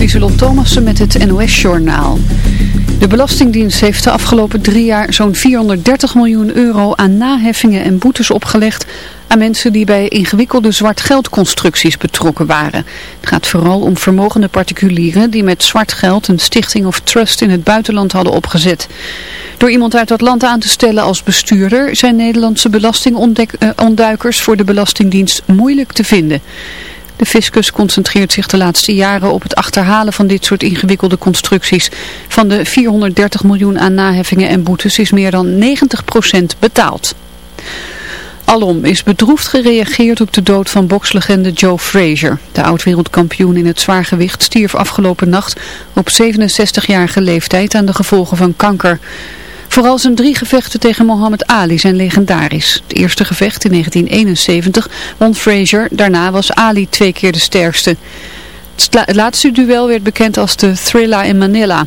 Lieselot Thomassen met het NOS-journaal. De Belastingdienst heeft de afgelopen drie jaar zo'n 430 miljoen euro aan naheffingen en boetes opgelegd aan mensen die bij ingewikkelde zwart geldconstructies betrokken waren. Het gaat vooral om vermogende particulieren die met zwart geld een stichting of trust in het buitenland hadden opgezet. Door iemand uit dat land aan te stellen als bestuurder zijn Nederlandse belastingontduikers voor de Belastingdienst moeilijk te vinden. De fiscus concentreert zich de laatste jaren op het achterhalen van dit soort ingewikkelde constructies. Van de 430 miljoen aan naheffingen en boetes is meer dan 90% betaald. Alom is bedroefd gereageerd op de dood van bokslegende Joe Frazier. De oud-wereldkampioen in het zwaargewicht stierf afgelopen nacht op 67-jarige leeftijd aan de gevolgen van kanker. Vooral zijn drie gevechten tegen Muhammad Ali zijn legendarisch. Het eerste gevecht in 1971 won Frazier, daarna was Ali twee keer de sterkste. Het laatste duel werd bekend als de Thrilla in Manila.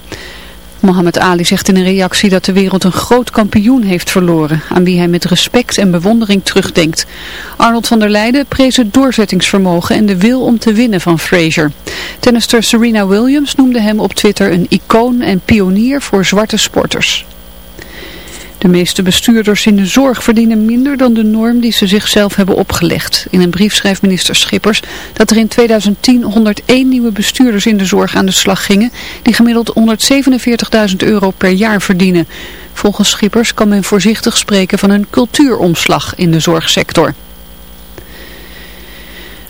Mohammed Ali zegt in een reactie dat de wereld een groot kampioen heeft verloren, aan wie hij met respect en bewondering terugdenkt. Arnold van der Leijden prees het doorzettingsvermogen en de wil om te winnen van Frazier. Tennister Serena Williams noemde hem op Twitter een icoon en pionier voor zwarte sporters. De meeste bestuurders in de zorg verdienen minder dan de norm die ze zichzelf hebben opgelegd. In een brief schrijft minister Schippers dat er in 2010 101 nieuwe bestuurders in de zorg aan de slag gingen, die gemiddeld 147.000 euro per jaar verdienen. Volgens Schippers kan men voorzichtig spreken van een cultuuromslag in de zorgsector.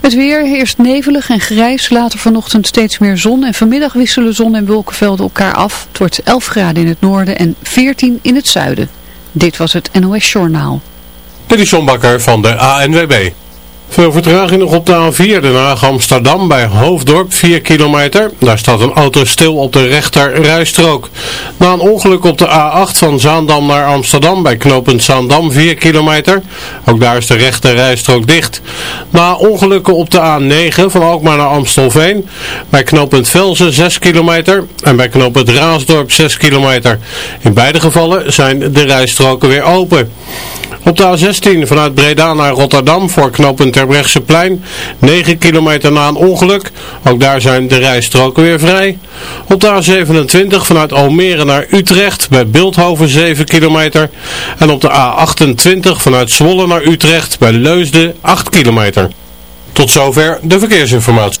Het weer eerst nevelig en grijs, later vanochtend steeds meer zon en vanmiddag wisselen zon en wolkenvelden elkaar af. Het wordt 11 graden in het noorden en 14 in het zuiden. Dit was het NOS Journaal. Dit is John Bakker van de ANWB. Veel vertraging nog op de A4, Den Haag Amsterdam bij Hoofddorp, 4 kilometer. Daar staat een auto stil op de rechter rijstrook. Na een ongeluk op de A8 van Zaandam naar Amsterdam bij knooppunt Zaandam, 4 kilometer. Ook daar is de rechter rijstrook dicht. Na ongelukken op de A9 van Alkmaar naar Amstelveen bij knooppunt Velzen, 6 kilometer. En bij knooppunt Raasdorp, 6 kilometer. In beide gevallen zijn de rijstroken weer open. Op de A16 vanuit Breda naar Rotterdam voor knooppunt Terbrechtseplein. 9 kilometer na een ongeluk. Ook daar zijn de rijstroken weer vrij. Op de A27 vanuit Almere naar Utrecht bij Beeldhoven 7 kilometer. En op de A28 vanuit Zwolle naar Utrecht bij Leusden 8 kilometer. Tot zover de verkeersinformatie.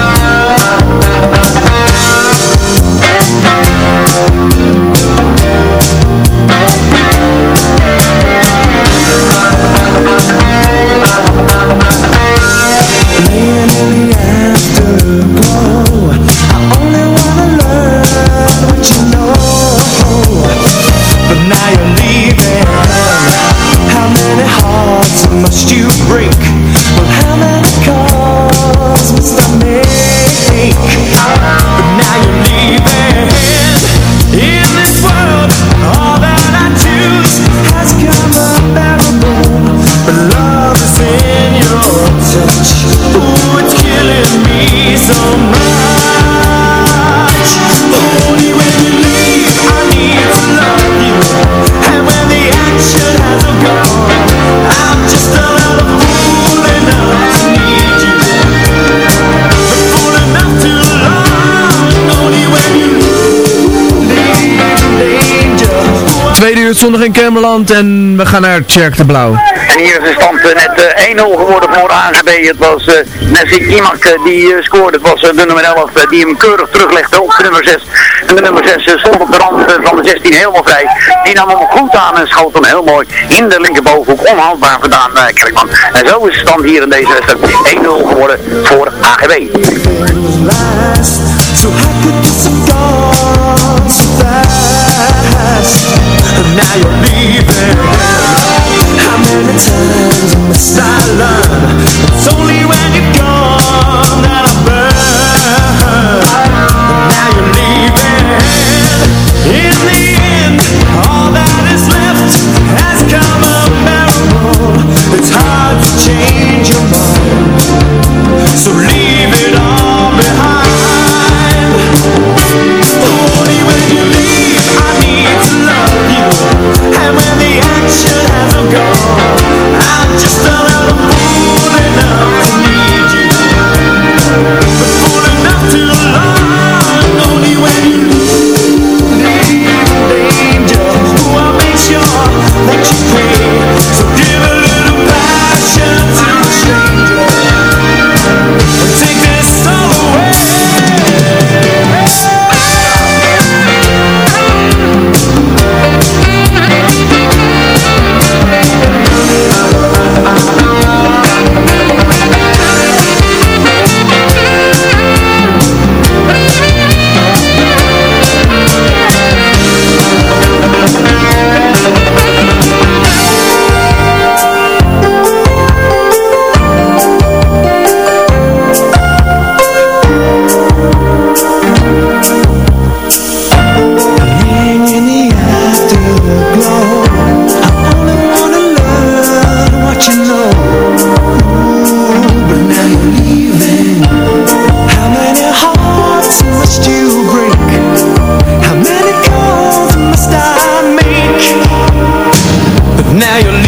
gebeurt zondag in Kemmerland en we gaan naar Tjerk de Blauw. En hier is de stand eh, net eh, 1-0 geworden voor AGB. Het was uh, Nessie Imak die scoorde. Het was de nummer 11 die hem keurig teruglegde op de nummer 6. En de nummer 6 stond op de rand van de 16 helemaal vrij. Die nam hem goed aan en schoot hem heel mooi in de linkerbovenhoek. onhandbaar gedaan, uh, Kerkman. En zo is de stand hier in deze wedstrijd 1-0 geworden voor AGB.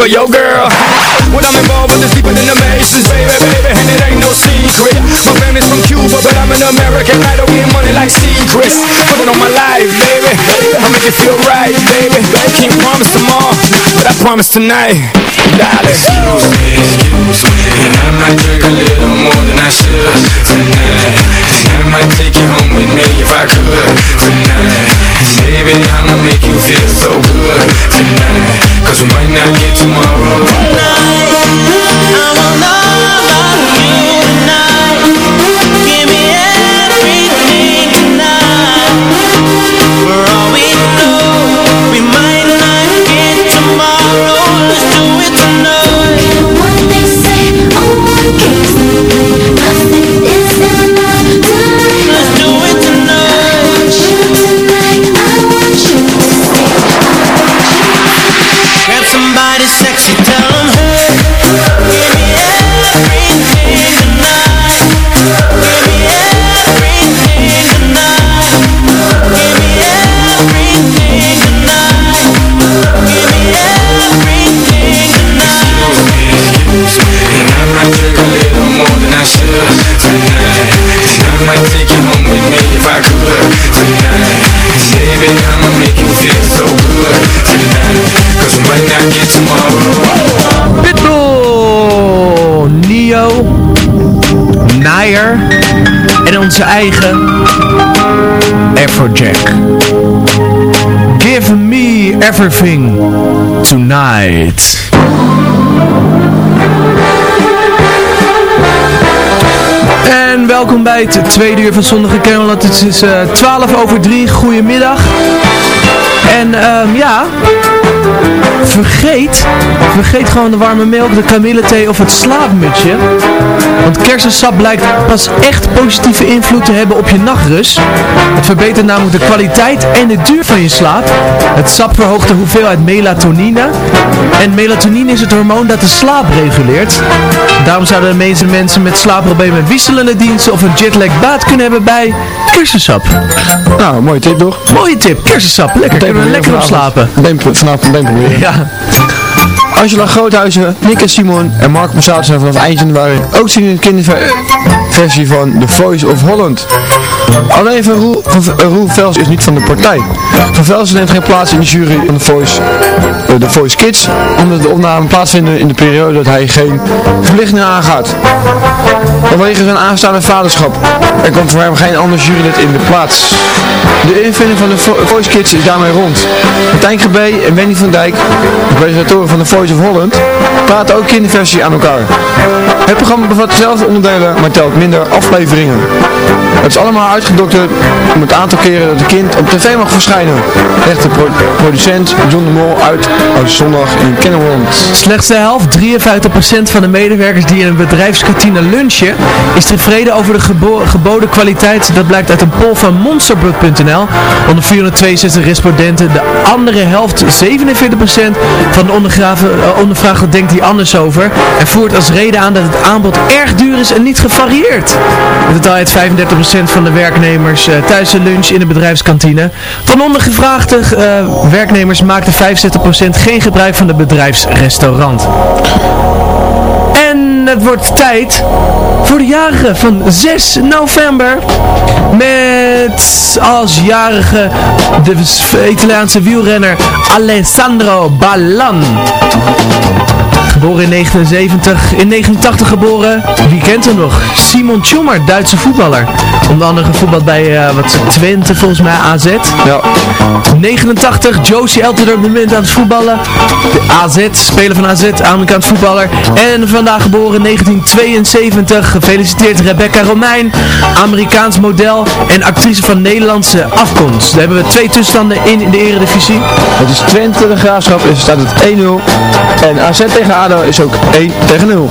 Of your girl. When I'm involved with is deeper than the Masons, baby, baby, and it ain't no secret. My family's from Cuba, but I'm an American. I don't get money like secrets. Put it on my life, baby. I'll make it feel right, baby. Can't promise tomorrow, but I promise tonight, darling. Excuse me, excuse me, and I might drink a little more than I should tonight. And I might take you home with me if I could tonight. Baby, I'ma make you feel so good tonight. Cause we might not get tomorrow. Grab good Nair en onze eigen Afrojack. Give me everything tonight. Welkom bij het tweede uur van Zonnige Camelot. Het is eh 12 over 3. Goedemiddag. En ehm ja, vergeet, vergeet gewoon de warme melk, de kamillethee of het slaapmutsje. Want kersensap blijkt pas echt positieve invloed te hebben op je nachtrust. Het verbetert namelijk de kwaliteit en de duur van je slaap. Het sap verhoogt de hoeveelheid melatonine. En melatonine is het hormoon dat de slaap reguleert. Daarom zouden de meeste mensen met slaapproblemen wisselende diensten of een jetlag baat kunnen hebben bij kersensap. Nou, mooie tip toch? Mooie tip, kersensap. Lekker, kunnen we lekker op slapen. Vanavond proberen. Ja. Angela Groothuizen, Nick en Simon en Mark Massaat zijn vanaf eind januari ook zien in de kinderversie van The Voice of Holland. Alleen van Roel, Roel Vels is niet van de partij. Van Velsen neemt geen plaats in de jury van The Voice, The Voice Kids, omdat de opname plaatsvinden in de periode dat hij geen verplichtingen aangaat. Vanwege zijn aanstaande vaderschap. Er komt voor hem geen ander jurylid in de plaats. De invulling van de Vo- Voice Kids is daarmee rond. Martijn Gebé en Wendy van Dijk, de presentatoren van The Voice of Holland, praten ook kinderversie aan elkaar. Het programma bevat dezelfde onderdelen, maar telt minder afleveringen. Het is allemaal uitgedokterd om het aantal keren dat het kind op tv mag verschijnen. Legt de pro- producent John de Mol uit zondag in Kennemerland. Slechts de helft, 53% van de medewerkers die in een bedrijfskantine lunchen, is tevreden over de gebo- geboden kwaliteit. Dat blijkt uit een poll van monsterbug.nl. Onder 462 respondenten, de andere helft, 47% van de ondervraagden denkt hier anders over. En voert als reden aan dat het aanbod erg duur is en niet gevarieerd. In totaal heeft 35% van de werknemers eh, thuis een lunch in de bedrijfskantine. Van ondergevraagde eh, werknemers maakte 65% geen gebruik van het bedrijfsrestaurant. En het wordt tijd voor de jarigen van 6 november. Met als jarige de Italiaanse wielrenner Alessandro Ballan. Geboren in 1970, in 89 geboren, wie kent hem nog? Simon Tjommer, Duitse voetballer. Onder andere gevoetbald bij eh, wat Twente, volgens mij AZ. Ja. 89, Josie Eltidoor op dit moment aan het voetballen. De AZ, speler van AZ, Amerikaans voetballer. En vandaag geboren in 1972. Gefeliciteerd Rebecca Romein, Amerikaans model en actrice van Nederlandse afkomst. Daar hebben we twee tussenstanden in, in de eredivisie. Het is Twente de Graafschap, is staat het 1-0. En AZ tegen ADO is ook 1 tegen 0.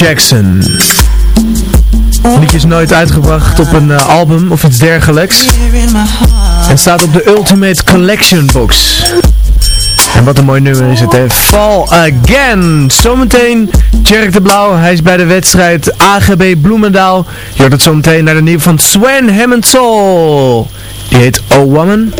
Jackson. Is nooit uitgebracht op een eh, album of iets dergelijks. En staat op de Ultimate Collection Box. En wat een mooi nummer is het, hè. Fall Again. Zometeen Jerk de Blauw. Hij is bij de wedstrijd AGB Bloemendaal. Je hoort het zometeen naar de nieuw van Swan Hammond Die heet O Woman.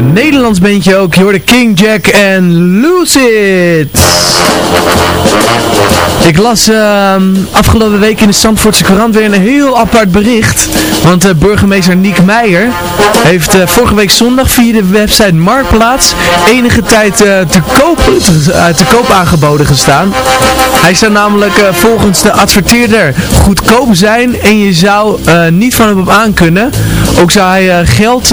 Nate Nederlands bandje ook. Je hoorde King Jack en It. Ik las ehm, afgelopen week in de Zandvoortse Courant weer een heel apart bericht. Want eh, burgemeester Niek Meijer heeft eh, vorige week zondag via de website Marktplaats enige tijd eh, te, koop, te, te koop aangeboden gestaan. Hij zou namelijk volgens de adverteerder goedkoop zijn en je zou niet van hem op aan kunnen. Ook zou hij, geld,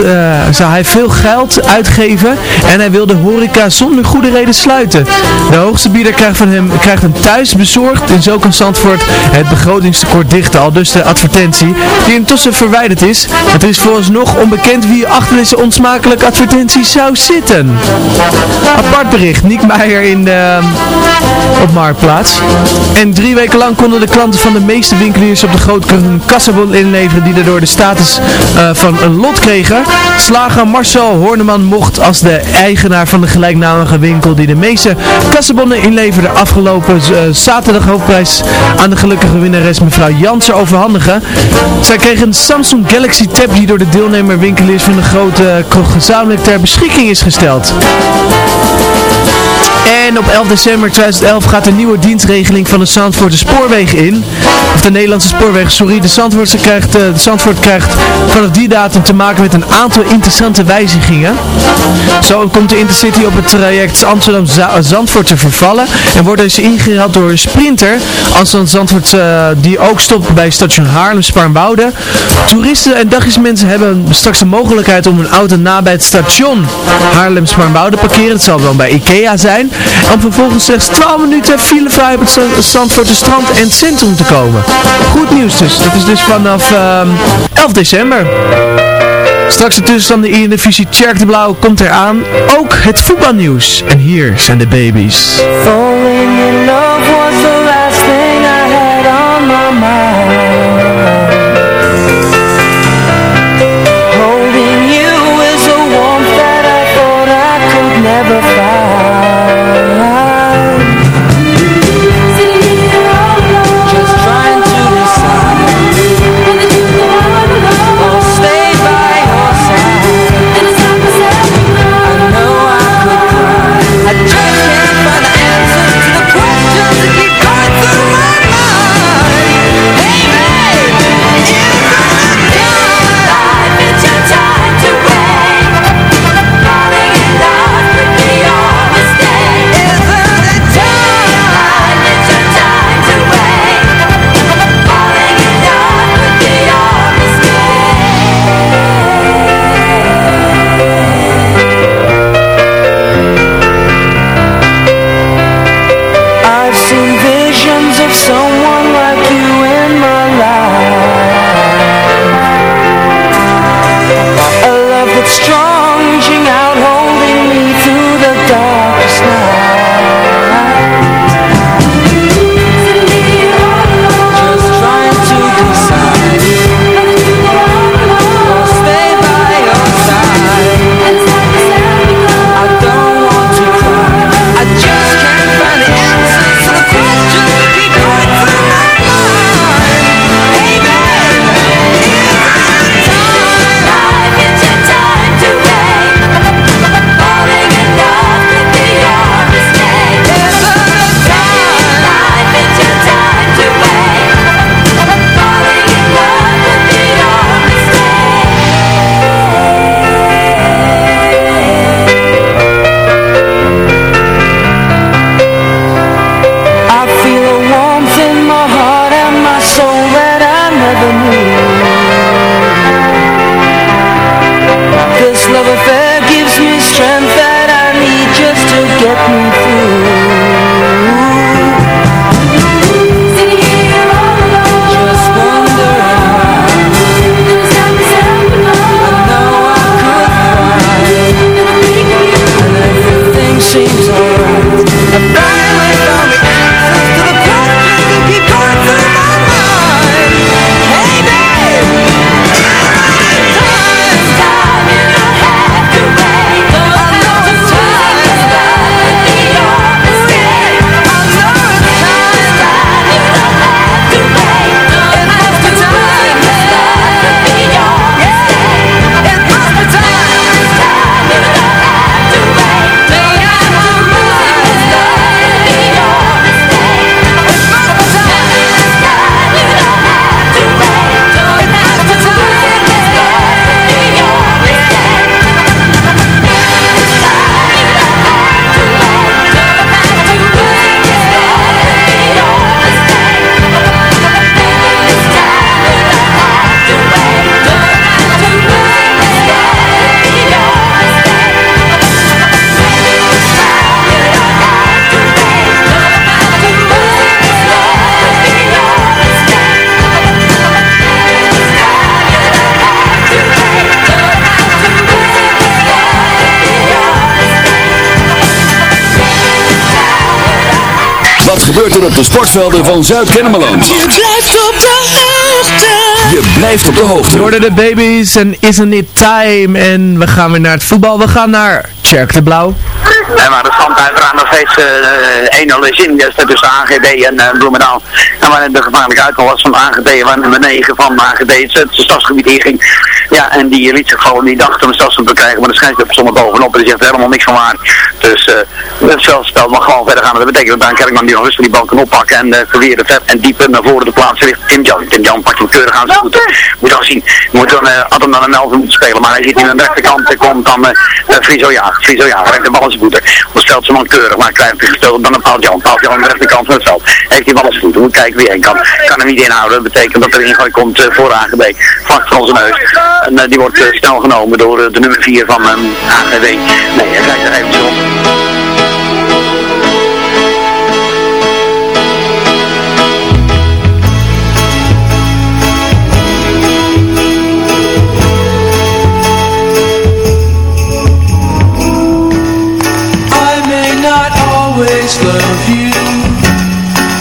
zou hij veel geld uitgeven en hij wil de horeca zonder goede reden sluiten. De hoogste bieder krijgt, van hem, krijgt hem thuis bezorgd en zo kan Zandvoort het begrotingstekort dichten. Al dus de advertentie die intussen verwijderd is. Het is vooralsnog onbekend wie achter deze onsmakelijke advertentie zou zitten. Apart bericht, Niek Meijer in de, op Marktplaats. En drie weken lang konden de klanten van de meeste winkeliers op de grote hun kassabon inleveren die daardoor de status eh, van een lot kregen. Slager Marcel Horneman mocht als de eigenaar van de gelijknamige winkel die de meeste kassabonnen inleverde afgelopen eh, zaterdag hoofdprijs aan de gelukkige winnares mevrouw Jansen overhandigen. Zij kreeg een Samsung Galaxy Tab die door de deelnemer winkeliers van de grote eh, gezamenlijk ter beschikking is gesteld. En op 11 december 2011 gaat de nieuwe dienstregeling van de Zandvoortse Spoorwegen in. Of de Nederlandse Spoorwegen, sorry. De Zandvoortse krijgt, eh, de Zandvoort krijgt vanaf die datum te maken met een aantal interessante wijzigingen. Zo komt de Intercity op het traject Amsterdam-Zandvoort te vervallen. En wordt deze ingehaald door een sprinter. Amsterdam-Zandvoort eh, die ook stopt bij station Haarlem-Spaarnwoude. Toeristen en dagjesmensen hebben straks de mogelijkheid om hun auto nabij het station Haarlem-Spaarnwoude te parkeren. Het zal dan bij Ikea zijn. Om vervolgens slechts 12 minuten filevrij op het Sta- Zandvoortse strand en het centrum te komen. Goed nieuws dus. Dat is dus vanaf ehm, 11 december. Straks de tussenstand in de Eredivisie Tjerk de Blauw komt eraan. Ook het voetbalnieuws. En hier zijn de baby's. Falling in love was the last thing I had on my mind. Gebeurt er op de sportvelden van Zuid-Kennemerland? Je blijft op de hoogte. Je blijft op de hoogte. Worden de baby's en Isn't It Time. En we gaan weer naar het voetbal. We gaan naar Tjerk de Blauw. En waar de stand uiteraard nog steeds eh 1-0 is in. Dat is tussen AGB en eh, Bloemendaal. En waar de gevaarlijke uitval was van AGB, waar nummer 9 van AGB het, stadsgebied inging. Ja, en die liet zich gewoon niet dachten om een stadsgebied te krijgen, maar de scheidsrechter stond er bovenop en die zegt er helemaal niks van waar. Dus eh het veldspel mag gewoon verder gaan. Dat betekent dat Daan Kerkman die nog rustig die bal kan oppakken en uh, verweerde ver en dieper naar voren de plaats ligt Tim Jan. Tim Jan pakt hem keurig aan zijn voeten. Moet dan zien, moet dan, eh had hem dan een Melvin moeten spelen, maar hij zit nu aan de rechterkant en komt dan eh uh, Friso Jager. Friso Jager heeft de bal aan zijn voeten. Dan stelt ze man keurig, maar hij krijgt hem gestoten dan een Paul Jan. Paul Jan aan de rechterkant van het veld. Heeft die bal aan zijn voeten, moet kijken heen kan. Kan hem niet inhouden, dat betekent dat er ingooi komt eh, voor AGB. Vlak voor onze neus. En eh, die wordt eh, snel genomen door de nummer 4 van ehm, AGB. Nee, hij kijkt er even om. I may not always love you,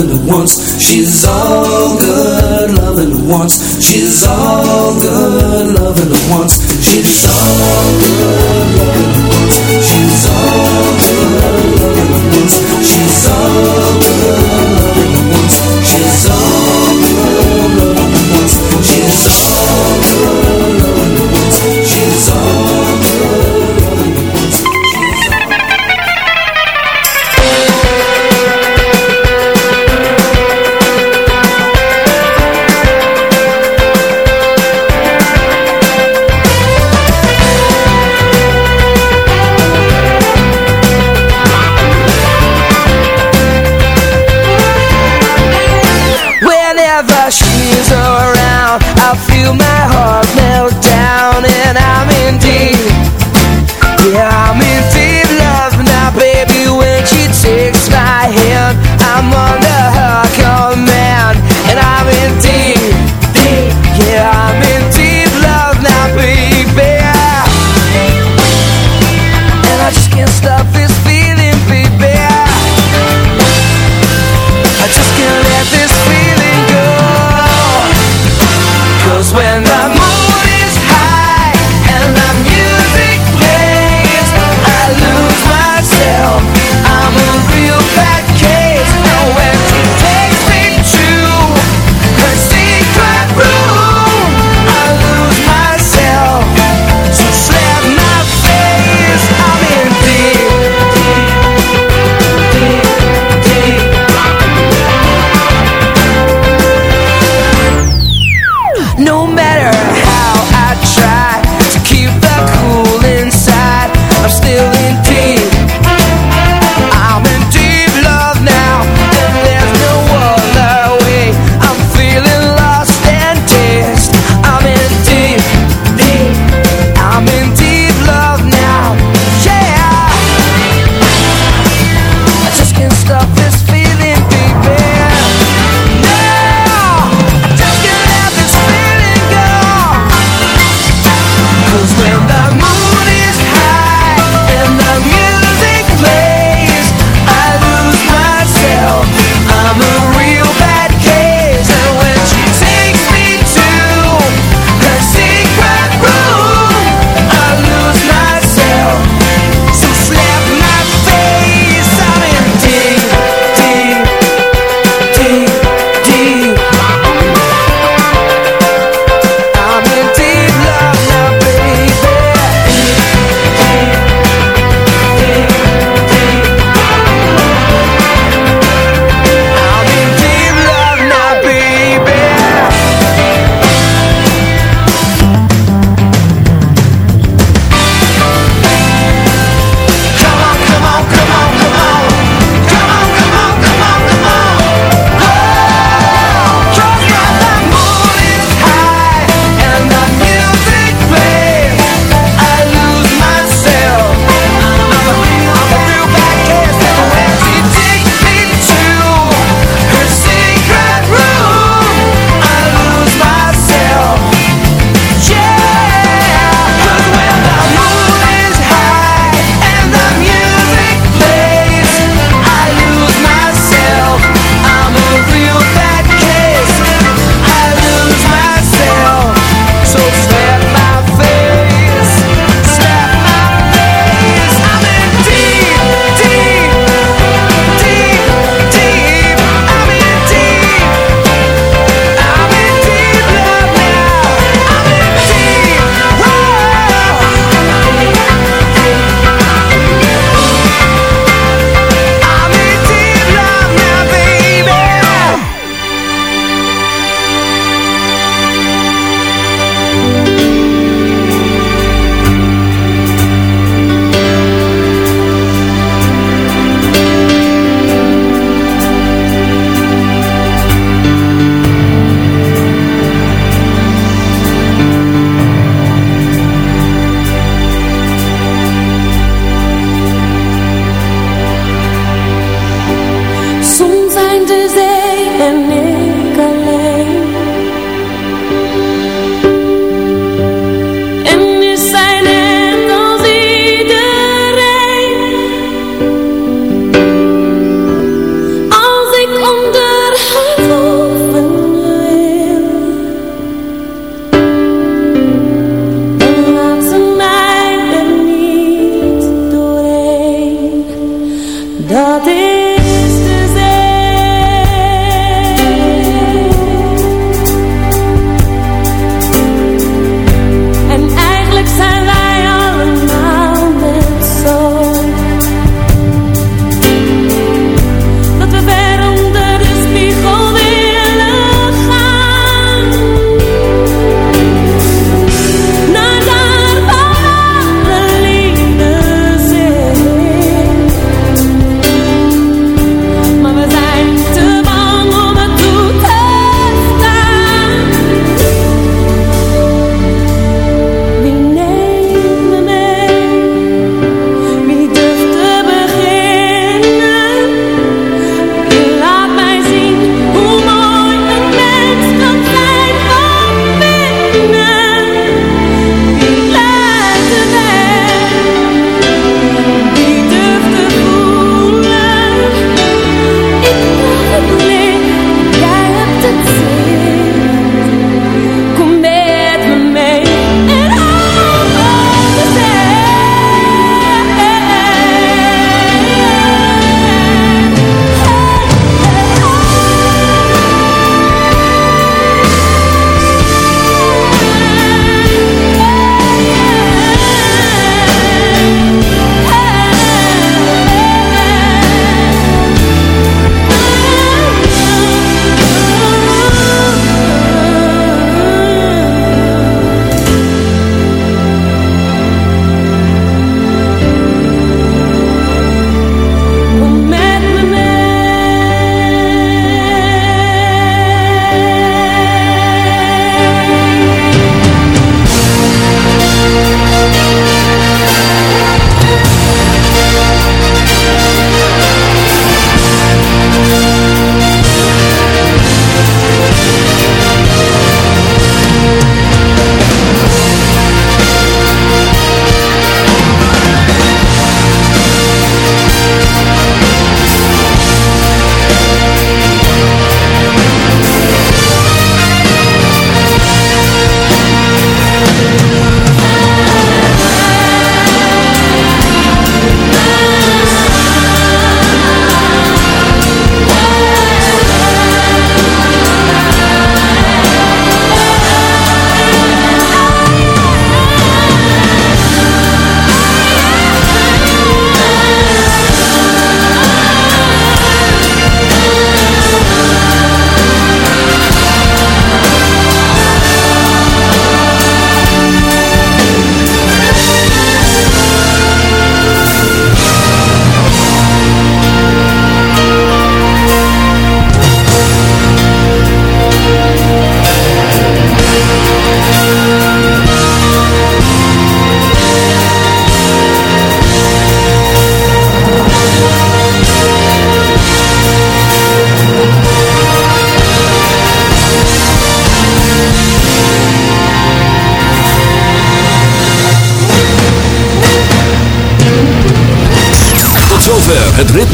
loving once. She's all good loving once. She's all good loving once. She's all good.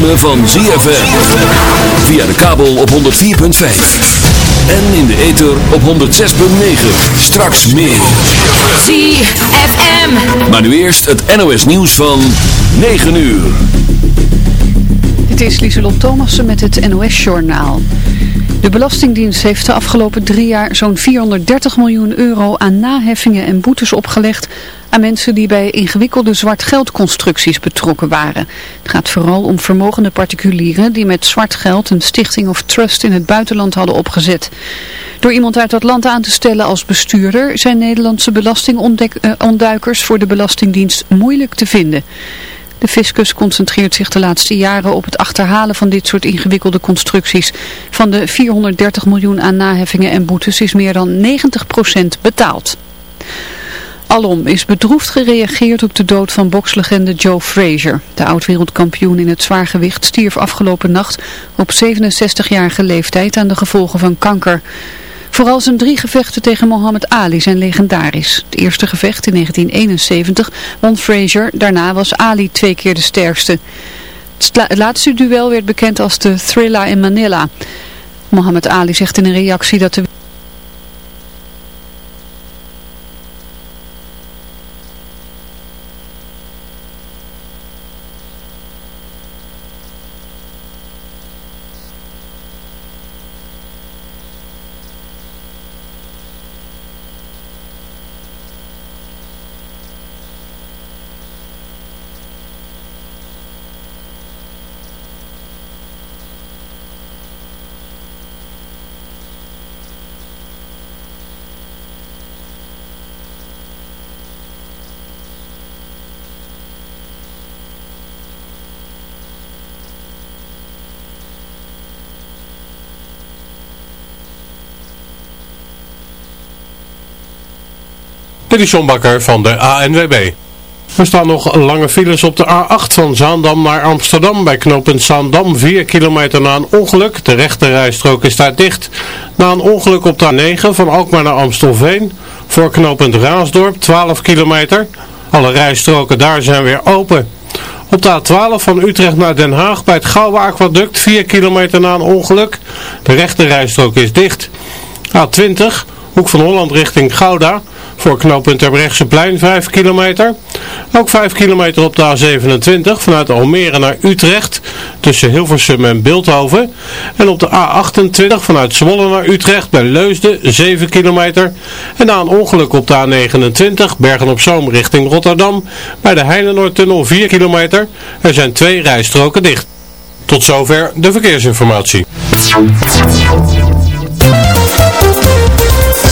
Ritme van ZFM. Via de kabel op 104.5. En in de ether op 106.9. Straks meer. ZFM. Maar nu eerst het NOS nieuws van 9 uur. Dit is Lieselot Thomassen met het NOS-journaal. De Belastingdienst heeft de afgelopen drie jaar zo'n 430 miljoen euro aan naheffingen en boetes opgelegd mensen die bij ingewikkelde zwart geldconstructies betrokken waren. Het gaat vooral om vermogende particulieren die met zwart geld een stichting of trust in het buitenland hadden opgezet. Door iemand uit dat land aan te stellen als bestuurder zijn Nederlandse belastingontduikers voor de Belastingdienst moeilijk te vinden. De fiscus concentreert zich de laatste jaren op het achterhalen van dit soort ingewikkelde constructies. Van de 430 miljoen aan naheffingen en boetes is meer dan 90% betaald. Alom is bedroefd gereageerd op de dood van bokslegende Joe Frazier. De oud-wereldkampioen in het zwaargewicht stierf afgelopen nacht op 67-jarige leeftijd aan de gevolgen van kanker. Vooral zijn drie gevechten tegen Muhammad Ali zijn legendarisch. Het eerste gevecht in 1971 won Frazier, daarna was Ali twee keer de sterkste. Het laatste duel werd bekend als de Thrilla in Manila. Muhammad Ali zegt in een reactie dat de Dit is John Bakker van de ANWB. Er staan nog lange files op de A8 van Zaandam naar Amsterdam. Bij knooppunt Zaandam 4 kilometer na een ongeluk. De rechterrijstrook is daar dicht. Na een ongeluk op de A9 van Alkmaar naar Amstelveen. Voor knooppunt Raasdorp 12 kilometer. Alle rijstroken daar zijn weer open. Op de A12 van Utrecht naar Den Haag bij het Gouwe Aquaduct 4 kilometer na een ongeluk. De rechterrijstrook is dicht. A20, hoek van Holland richting Gouda. Voor knooppunt Terbrechtseplein 5 kilometer. Ook 5 kilometer op de A27 vanuit Almere naar Utrecht. Tussen Hilversum en Beeldhoven. En op de A28 vanuit Zwolle naar Utrecht bij Leusden 7 kilometer. En na een ongeluk op de A29 Bergen op Zoom richting Rotterdam. Bij de Heinenoordtunnel 4 kilometer. Er zijn twee rijstroken dicht. Tot zover de verkeersinformatie.